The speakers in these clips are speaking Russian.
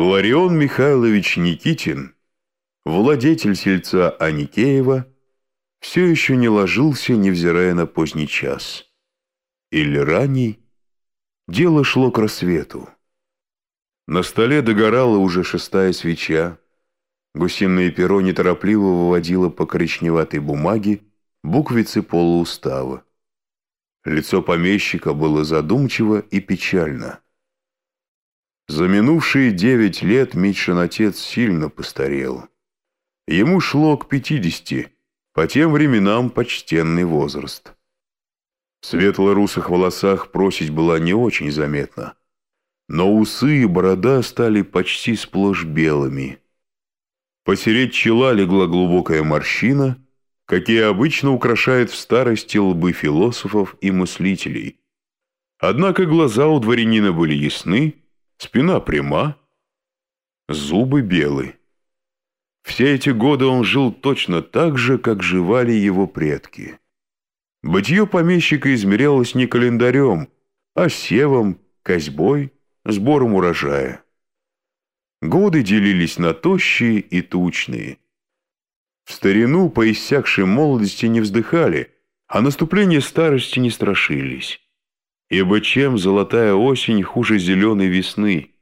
Ларион Михайлович Никитин, владетель сельца Аникеева, все еще не ложился, невзирая на поздний час. Или ранний, дело шло к рассвету. На столе догорала уже шестая свеча, гусиное перо неторопливо выводило по коричневатой бумаге буквицы полуустава. Лицо помещика было задумчиво и печально. За минувшие девять лет Митшин отец сильно постарел. Ему шло к пятидесяти, по тем временам почтенный возраст. В светло-русых волосах просить была не очень заметна, но усы и борода стали почти сплошь белыми. Посередь чела легла глубокая морщина, какие обычно украшают в старости лбы философов и мыслителей. Однако глаза у дворянина были ясны, спина пряма, зубы белы. Все эти годы он жил точно так же, как живали его предки. Бытие помещика измерялось не календарем, а севом, козьбой, сбором урожая. Годы делились на тощие и тучные. В старину по иссякшей молодости не вздыхали, а наступление старости не страшились. Ибо чем золотая осень хуже зеленой весны?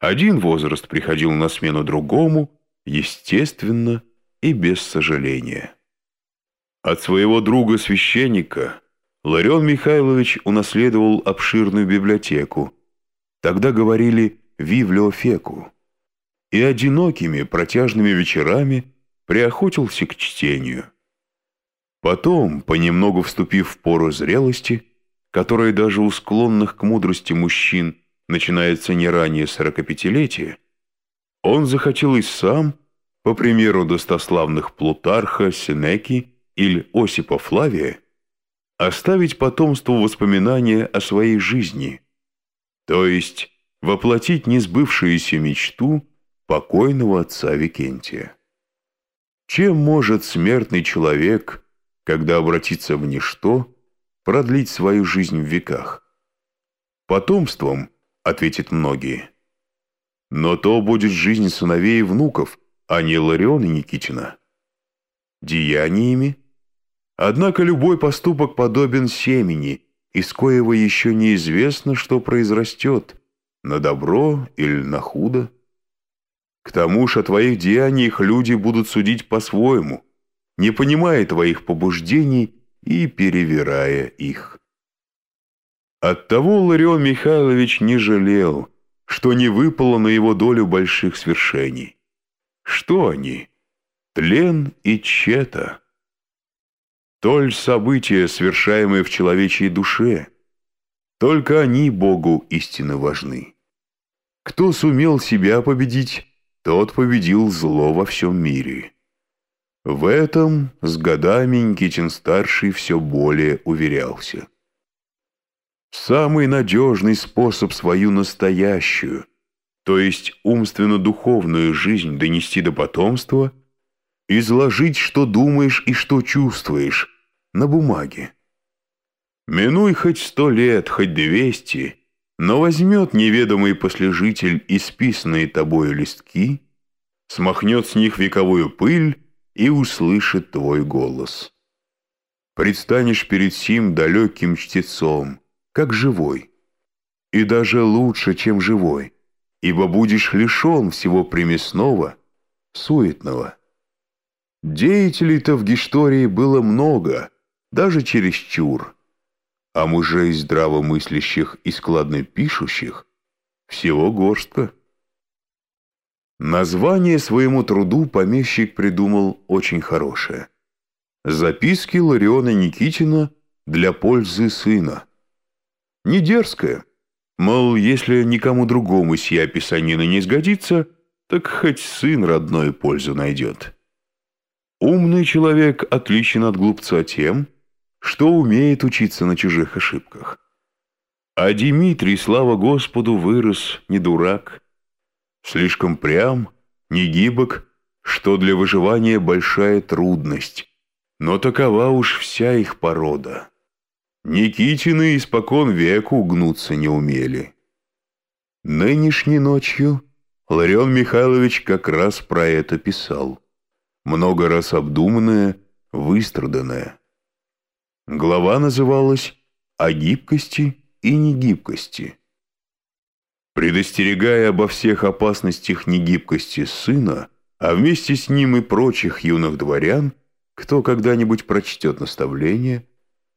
Один возраст приходил на смену другому, естественно и без сожаления. От своего друга-священника Ларион Михайлович унаследовал обширную библиотеку. Тогда говорили «вивлеофеку». И одинокими протяжными вечерами приохотился к чтению. Потом, понемногу вступив в пору зрелости, которая даже у склонных к мудрости мужчин начинается не ранее сорокапятилетия, он захотел и сам, по примеру достославных Плутарха, Сенеки или Осипа Флавия, оставить потомству воспоминания о своей жизни, то есть воплотить несбывшуюся мечту покойного отца Викентия. Чем может смертный человек, когда обратится в ничто, продлить свою жизнь в веках? Потомством, ответят многие. Но то будет жизнь сыновей и внуков, а не Лариона Никитина. Деяниями? Однако любой поступок подобен семени, из коего еще неизвестно, что произрастет, на добро или на худо. К тому же о твоих деяниях люди будут судить по-своему, не понимая твоих побуждений и перевирая их. Оттого Ларион Михайлович не жалел, что не выпало на его долю больших свершений. Что они? Тлен и чета. Толь события, совершаемые в человечьей душе, только они Богу истинно важны. Кто сумел себя победить, тот победил зло во всем мире. В этом с годами Никитин-старший все более уверялся. Самый надежный способ свою настоящую, то есть умственно-духовную жизнь донести до потомства – изложить, что думаешь и что чувствуешь, на бумаге. Минуй хоть сто лет, хоть двести, но возьмет неведомый послежитель исписанные тобою листки, смахнет с них вековую пыль и услышит твой голос. Предстанешь перед сим далеким чтецом, как живой, и даже лучше, чем живой, ибо будешь лишен всего примесного, суетного. Деятелей-то в Гештории было много, даже чересчур, а мужей здравомыслящих и складно пишущих всего горстка. Название своему труду помещик придумал очень хорошее. Записки Лариона Никитина для пользы сына. Не дерзкое. Мол, если никому другому сия писанина не сгодится, так хоть сын родной пользу найдет. Умный человек отличен от глупца тем, что умеет учиться на чужих ошибках. А Дмитрий, слава Господу, вырос не дурак, слишком прям, негибок, что для выживания большая трудность. Но такова уж вся их порода. Никитины испокон веку гнуться не умели. Нынешней ночью Ларион Михайлович как раз про это писал. Много раз обдуманное, выстраданное. Глава называлась «О гибкости и негибкости». Предостерегая обо всех опасностях негибкости сына, а вместе с ним и прочих юных дворян, кто когда-нибудь прочтет наставление,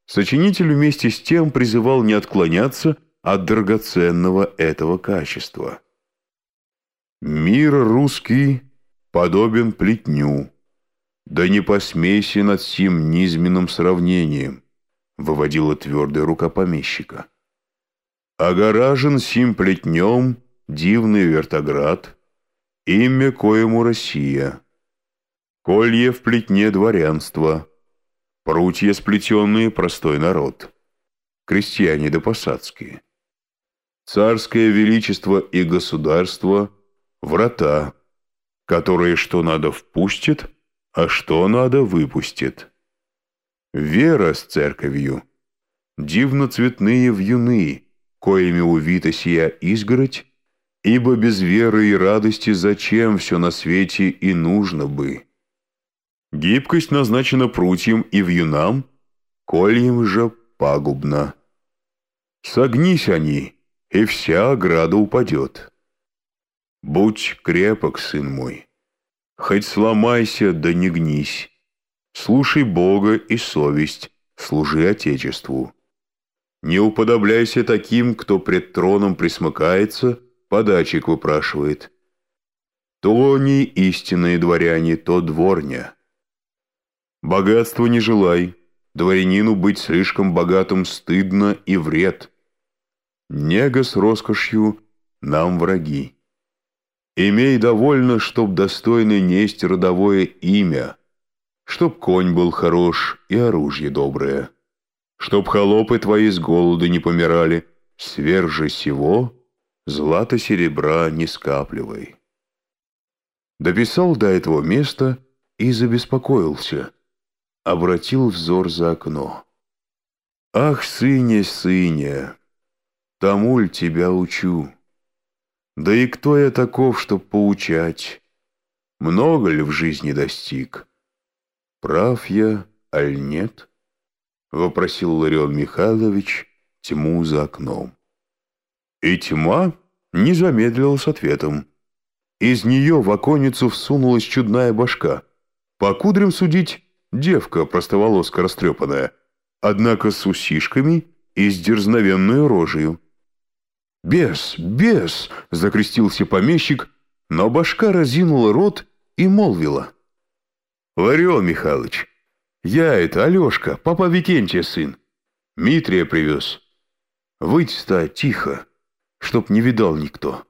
сочинитель вместе с тем призывал не отклоняться от драгоценного этого качества. «Мир русский подобен плетню, да не посмейся над сим низменным сравнением», выводила твердая рука помещика. «Огоражен сим плетнем дивный вертоград, имя коему Россия, колье в плетне дворянства, прутья сплетенные простой народ, крестьяне да посадские» царское величество и государство – врата, которые что надо впустит, а что надо выпустит. Вера с церковью, дивно цветные вьюны, коими увита сия изгородь, ибо без веры и радости зачем все на свете и нужно бы. Гибкость назначена прутьям и вьюнам, кольям же пагубно. Согнись они – и вся ограда упадет. Будь крепок, сын мой, хоть сломайся, да не гнись. Слушай Бога и совесть, служи Отечеству. Не уподобляйся таким, кто пред троном присмыкается, подачек выпрашивает. То не истинные дворяне, то дворня. Богатства не желай, дворянину быть слишком богатым стыдно и вред — Нега с роскошью нам враги. Имей довольно, чтоб достойно несть родовое имя, Чтоб конь был хорош и оружие доброе, Чтоб холопы твои с голоду не помирали, Сверх же сего злато серебра не скапливай. Дописал до этого места и забеспокоился, Обратил взор за окно. Ах, сыне, сыне! Тому ль тебя учу? Да и кто я таков, чтоб поучать? Много ли в жизни достиг? Прав я, аль нет? Вопросил Ларион Михайлович тьму за окном. И тьма не замедлила с ответом. Из нее в оконницу всунулась чудная башка. По кудрям судить девка простоволоска растрепанная, однако с усишками и с дерзновенную рожею. «Бес! Бес!» — закрестился помещик, но башка разинула рот и молвила. «Ларион Михайлович, я это Алешка, папа Викентия сын. Митрия привез. Выйти-то тихо, чтоб не видал никто».